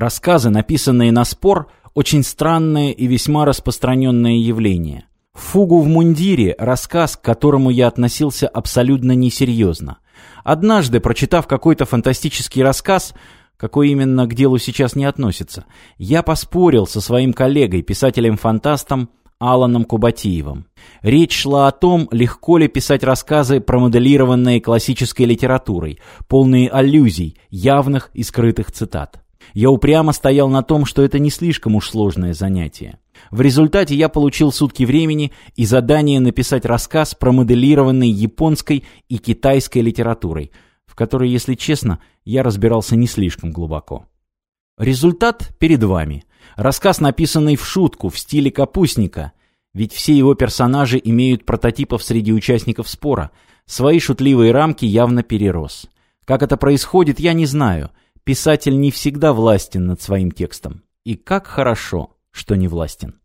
Рассказы, написанные на спор, очень странное и весьма распространенное явление. «Фугу в мундире» — рассказ, к которому я относился абсолютно несерьезно. Однажды, прочитав какой-то фантастический рассказ, какой именно к делу сейчас не относится, я поспорил со своим коллегой, писателем-фантастом Аланом Кубатиевым. Речь шла о том, легко ли писать рассказы, промоделированные классической литературой, полные аллюзий, явных и скрытых цитат. Я упрямо стоял на том, что это не слишком уж сложное занятие. В результате я получил сутки времени и задание написать рассказ, промоделированный японской и китайской литературой, в которой, если честно, я разбирался не слишком глубоко. Результат перед вами. Рассказ, написанный в шутку, в стиле капустника. Ведь все его персонажи имеют прототипов среди участников спора. Свои шутливые рамки явно перерос. Как это происходит, я не знаю – Писатель не всегда властен над своим текстом. И как хорошо, что не властен.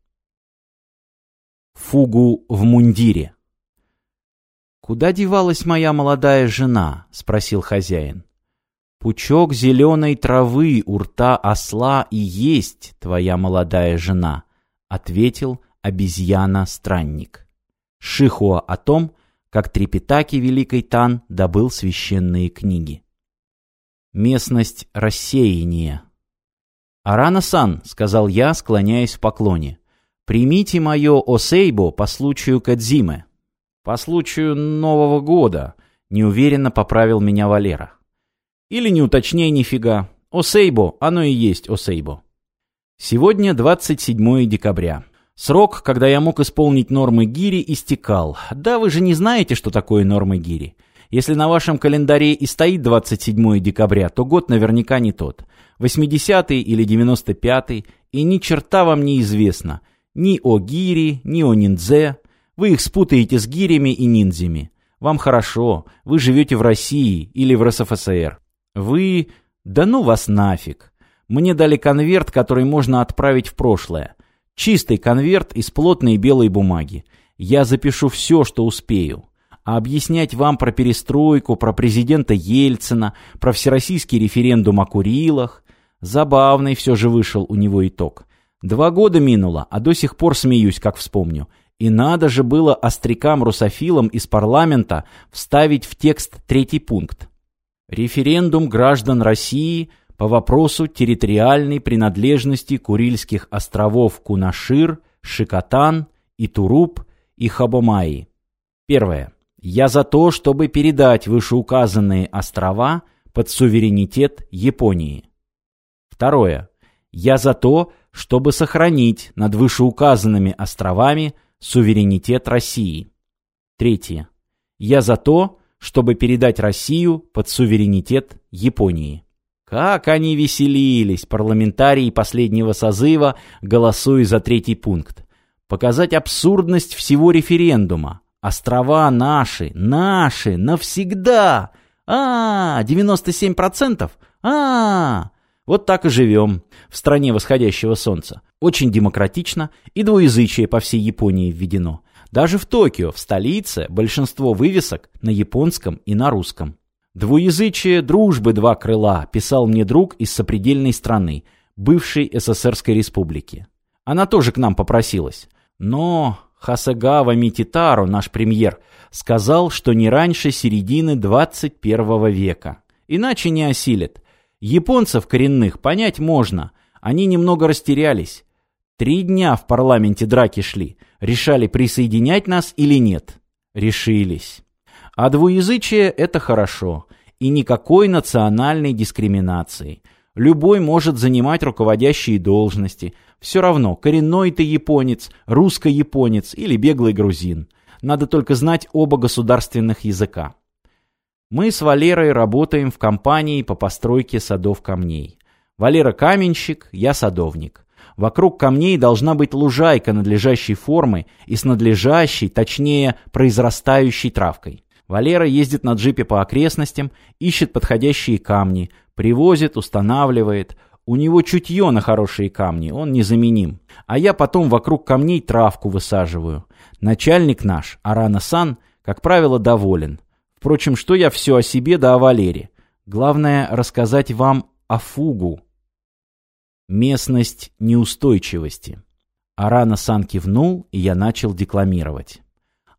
Фугу в мундире. «Куда девалась моя молодая жена?» — спросил хозяин. «Пучок зеленой травы у рта осла и есть твоя молодая жена», — ответил обезьяна-странник. Шихуа о том, как Трепетаки Великий Тан добыл священные книги местность России не. «Арана-сан», — сказал я, склоняясь в поклоне, — «примите мое осейбо по случаю Кадзимы». «По случаю Нового года», — неуверенно поправил меня Валера. «Или не уточняй нифига. Осейбо, оно и есть осейбо». Сегодня 27 декабря. Срок, когда я мог исполнить нормы гири, истекал. Да вы же не знаете, что такое нормы гири. Если на вашем календаре и стоит 27 декабря, то год наверняка не тот. 80-й или 95-й, и ни черта вам не известно. Ни о гири, ни о ниндзе. Вы их спутаете с гирями и ниндзями. Вам хорошо, вы живете в России или в РСФСР. Вы... Да ну вас нафиг. Мне дали конверт, который можно отправить в прошлое. Чистый конверт из плотной белой бумаги. Я запишу все, что успею а объяснять вам про перестройку, про президента Ельцина, про всероссийский референдум о Курилах. Забавный все же вышел у него итог. Два года минуло, а до сих пор смеюсь, как вспомню. И надо же было острякам-русофилам из парламента вставить в текст третий пункт. Референдум граждан России по вопросу территориальной принадлежности Курильских островов Кунашир, Шикотан, Итуруп и Хабомаи. Первое. Я за то, чтобы передать вышеуказанные острова под суверенитет Японии. Второе. Я за то, чтобы сохранить над вышеуказанными островами суверенитет России. Третье. Я за то, чтобы передать Россию под суверенитет Японии. Как они веселились, парламентарии последнего созыва, голосуя за третий пункт. Показать абсурдность всего референдума – Острова наши, наши, навсегда! А, -а, -а 97%! А, -а Вот так и живем в стране восходящего солнца. Очень демократично и двуязычие по всей Японии введено. Даже в Токио, в столице, большинство вывесок на японском и на русском. «Двуязычие дружбы два крыла», писал мне друг из сопредельной страны, бывшей СССРской республики. Она тоже к нам попросилась. Но Хасагава Мититару, наш премьер, сказал, что не раньше середины 21 века. Иначе не осилит. Японцев коренных понять можно. Они немного растерялись. Три дня в парламенте драки шли. Решали, присоединять нас или нет. Решились. А двуязычие – это хорошо. И никакой национальной дискриминации. Любой может занимать руководящие должности – все равно, коренной ты японец, русско-японец или беглый грузин. Надо только знать оба государственных языка. Мы с Валерой работаем в компании по постройке садов камней. Валера каменщик, я садовник. Вокруг камней должна быть лужайка надлежащей формы и с надлежащей, точнее, произрастающей травкой. Валера ездит на джипе по окрестностям, ищет подходящие камни, привозит, устанавливает. У него чутье на хорошие камни, он незаменим. А я потом вокруг камней травку высаживаю. Начальник наш, Арана-сан, как правило, доволен. Впрочем, что я все о себе да о Валере. Главное, рассказать вам о фугу. Местность неустойчивости. Арана-сан кивнул, и я начал декламировать.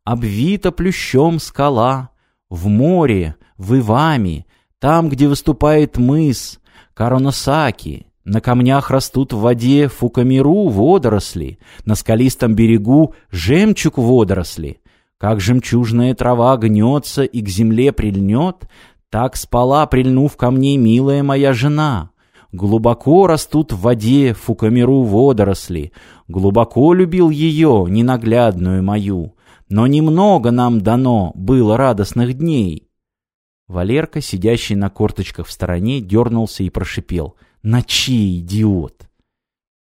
«Обвита плющом скала, в море, в Ивами, там, где выступает мыс, Кароносаки. На камнях растут в воде фукамиру водоросли, на скалистом берегу жемчуг водоросли. Как жемчужная трава гнется и к земле прильнет, так спала, прильнув ко мне, милая моя жена. Глубоко растут в воде фукамиру водоросли, глубоко любил ее, ненаглядную мою. Но немного нам дано было радостных дней, Валерка, сидящий на корточках в стороне, дернулся и прошипел. «На чьи, идиот?»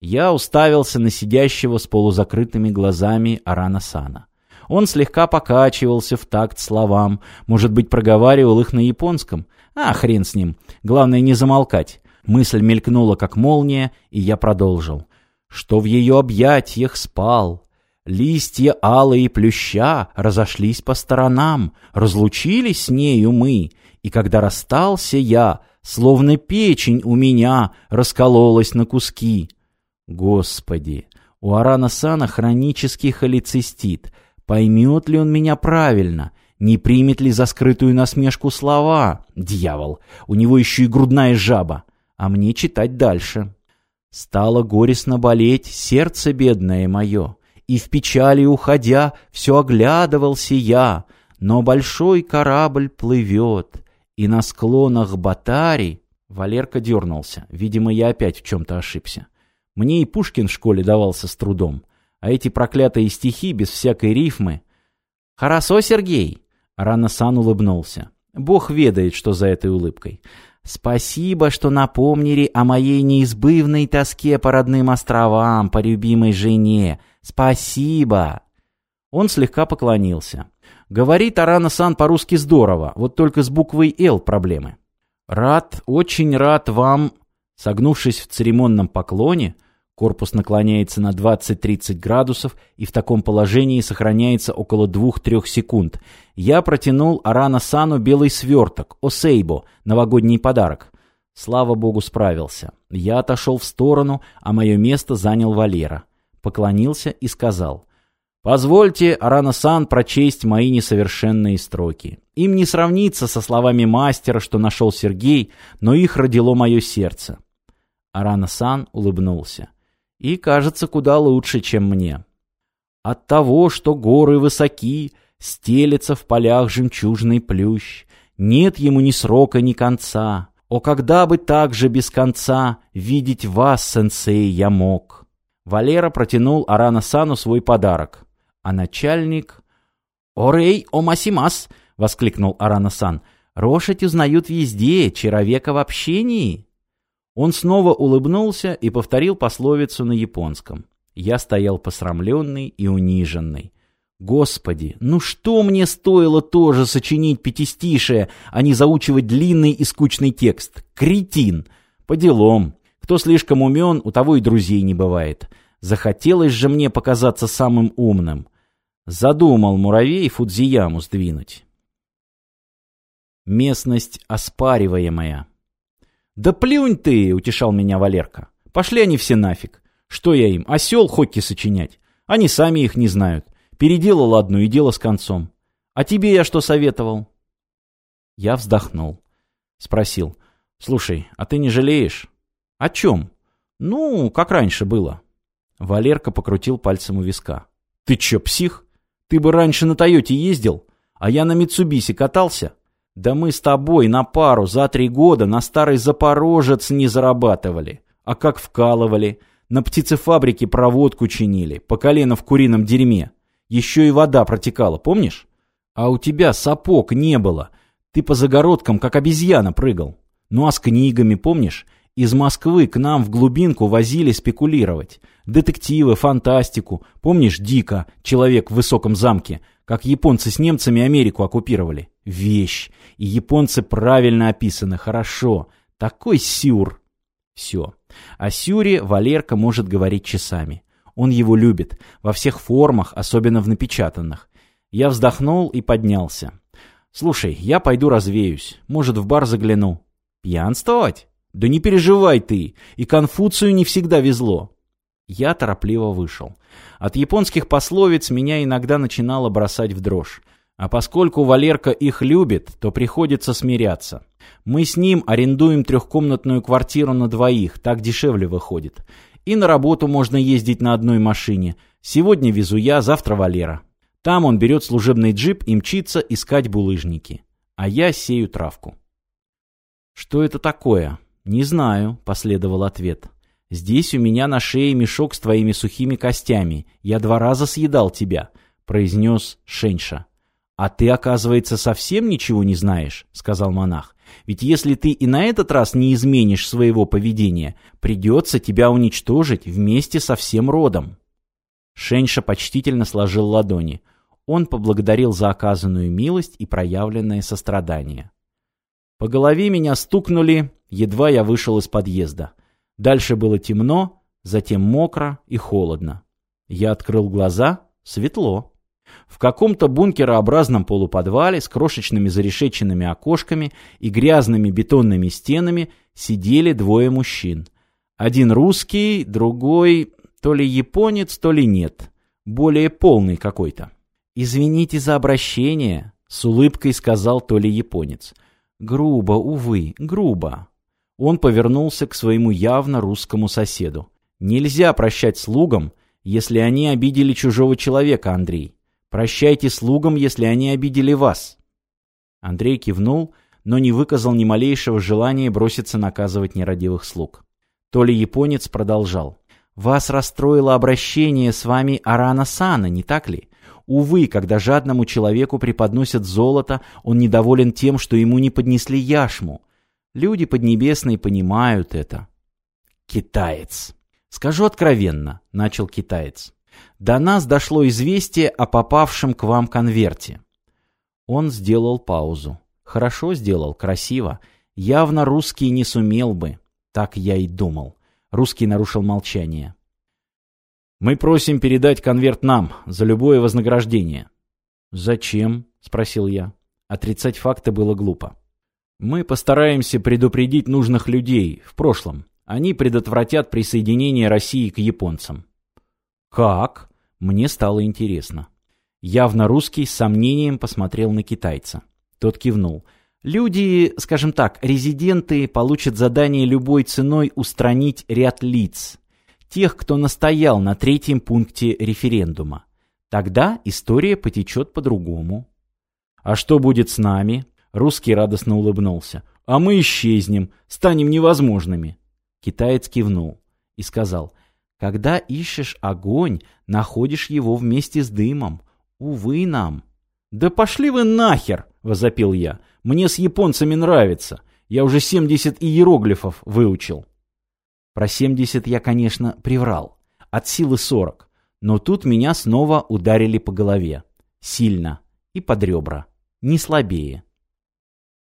Я уставился на сидящего с полузакрытыми глазами Арана Сана. Он слегка покачивался в такт словам, может быть, проговаривал их на японском. А, хрен с ним, главное не замолкать. Мысль мелькнула, как молния, и я продолжил. Что в ее объятиях спал, Листья алы и плюща разошлись по сторонам, разлучились с нею мы, и когда расстался я, словно печень у меня раскололась на куски. Господи, у Арана Сана хронический холецистит. Поймет ли он меня правильно? Не примет ли за скрытую насмешку слова? Дьявол, у него еще и грудная жаба. А мне читать дальше. Стало горестно болеть сердце бедное мое и в печали уходя все оглядывался я, но большой корабль плывет, и на склонах Батари...» Валерка дернулся. Видимо, я опять в чем-то ошибся. Мне и Пушкин в школе давался с трудом. А эти проклятые стихи без всякой рифмы... «Хорошо, Сергей!» Рана-сан улыбнулся. Бог ведает, что за этой улыбкой. «Спасибо, что напомнили о моей неизбывной тоске по родным островам, по любимой жене, Спасибо. Он слегка поклонился. Говорит Арана-сан по-русски здорово, вот только с буквой «Л» проблемы. Рад, очень рад вам, согнувшись в церемонном поклоне, корпус наклоняется на 20-30 градусов и в таком положении сохраняется около 2-3 секунд. Я протянул Арана-сану белый сверток, осейбо, новогодний подарок. Слава богу, справился. Я отошел в сторону, а мое место занял Валера поклонился и сказал, «Позвольте Арана-сан прочесть мои несовершенные строки. Им не сравнится со словами мастера, что нашел Сергей, но их родило мое сердце». Арана-сан улыбнулся. «И кажется куда лучше, чем мне». «От того, что горы высоки, стелется в полях жемчужный плющ, нет ему ни срока, ни конца». О, когда бы так же без конца видеть вас, сенсей, я мог! Валера протянул Аранасану свой подарок. А начальник... «Орей, омасимас!» — воскликнул Аранасан. «Рошить узнают везде, человека в общении!» Он снова улыбнулся и повторил пословицу на японском. Я стоял посрамленный и униженный. Господи, ну что мне стоило тоже сочинить пятистишее, а не заучивать длинный и скучный текст? Кретин! По делам! Кто слишком умен, у того и друзей не бывает. Захотелось же мне показаться самым умным. Задумал муравей Фудзияму сдвинуть. Местность оспариваемая. «Да плюнь ты!» — утешал меня Валерка. «Пошли они все нафиг! Что я им, осел хокки сочинять? Они сами их не знают. Переделал одну и дело с концом. А тебе я что советовал?» Я вздохнул. Спросил. «Слушай, а ты не жалеешь?» «О чем?» «Ну, как раньше было». Валерка покрутил пальцем у виска. «Ты чё, псих? Ты бы раньше на Тойоте ездил, а я на Митсубиси катался. Да мы с тобой на пару за три года на старый Запорожец не зарабатывали, а как вкалывали, на птицефабрике проводку чинили, по колено в курином дерьме. Еще и вода протекала, помнишь? А у тебя сапог не было, ты по загородкам как обезьяна прыгал. Ну а с книгами, помнишь?» Из Москвы к нам в глубинку возили спекулировать. Детективы, фантастику. Помнишь Дика, человек в высоком замке, как японцы с немцами Америку оккупировали? Вещь. И японцы правильно описаны, хорошо. Такой сюр. Все. О сюре Валерка может говорить часами. Он его любит. Во всех формах, особенно в напечатанных. Я вздохнул и поднялся. «Слушай, я пойду развеюсь. Может, в бар загляну». «Пьянствовать?» «Да не переживай ты, и Конфуцию не всегда везло». Я торопливо вышел. От японских пословиц меня иногда начинало бросать в дрожь. А поскольку Валерка их любит, то приходится смиряться. Мы с ним арендуем трехкомнатную квартиру на двоих, так дешевле выходит. И на работу можно ездить на одной машине. Сегодня везу я, завтра Валера. Там он берет служебный джип и мчится искать булыжники. А я сею травку. Что это такое? «Не знаю», — последовал ответ. «Здесь у меня на шее мешок с твоими сухими костями. Я два раза съедал тебя», — произнес Шенша. «А ты, оказывается, совсем ничего не знаешь», — сказал монах. «Ведь если ты и на этот раз не изменишь своего поведения, придется тебя уничтожить вместе со всем родом». Шенша почтительно сложил ладони. Он поблагодарил за оказанную милость и проявленное сострадание. «По голове меня стукнули Едва я вышел из подъезда. Дальше было темно, затем мокро и холодно. Я открыл глаза, светло. В каком-то бункерообразном полуподвале с крошечными зарешеченными окошками и грязными бетонными стенами сидели двое мужчин. Один русский, другой то ли японец, то ли нет. Более полный какой-то. «Извините за обращение», — с улыбкой сказал то ли японец. «Грубо, увы, грубо. Он повернулся к своему явно русскому соседу. «Нельзя прощать слугам, если они обидели чужого человека, Андрей. Прощайте слугам, если они обидели вас». Андрей кивнул, но не выказал ни малейшего желания броситься наказывать нерадивых слуг. То ли японец продолжал. «Вас расстроило обращение с вами Арана Сана, не так ли? Увы, когда жадному человеку преподносят золото, он недоволен тем, что ему не поднесли яшму». Люди Поднебесные понимают это. Китаец. Скажу откровенно, начал китаец. До нас дошло известие о попавшем к вам конверте. Он сделал паузу. Хорошо сделал, красиво. Явно русский не сумел бы. Так я и думал. Русский нарушил молчание. «Мы просим передать конверт нам за любое вознаграждение». «Зачем?» — спросил я. Отрицать факты было глупо. Мы постараемся предупредить нужных людей в прошлом. Они предотвратят присоединение России к японцам. Как? Мне стало интересно. Явно русский с сомнением посмотрел на китайца. Тот кивнул. Люди, скажем так, резиденты получат задание любой ценой устранить ряд лиц. Тех, кто настоял на третьем пункте референдума. Тогда история потечет по-другому. А что будет с нами? Русский радостно улыбнулся. «А мы исчезнем, станем невозможными!» Китаец кивнул и сказал, «Когда ищешь огонь, находишь его вместе с дымом. Увы нам!» «Да пошли вы нахер!» — возопил я. «Мне с японцами нравится. Я уже 70 иероглифов выучил». Про 70 я, конечно, приврал. От силы 40. Но тут меня снова ударили по голове. Сильно. И под ребра. Не слабее.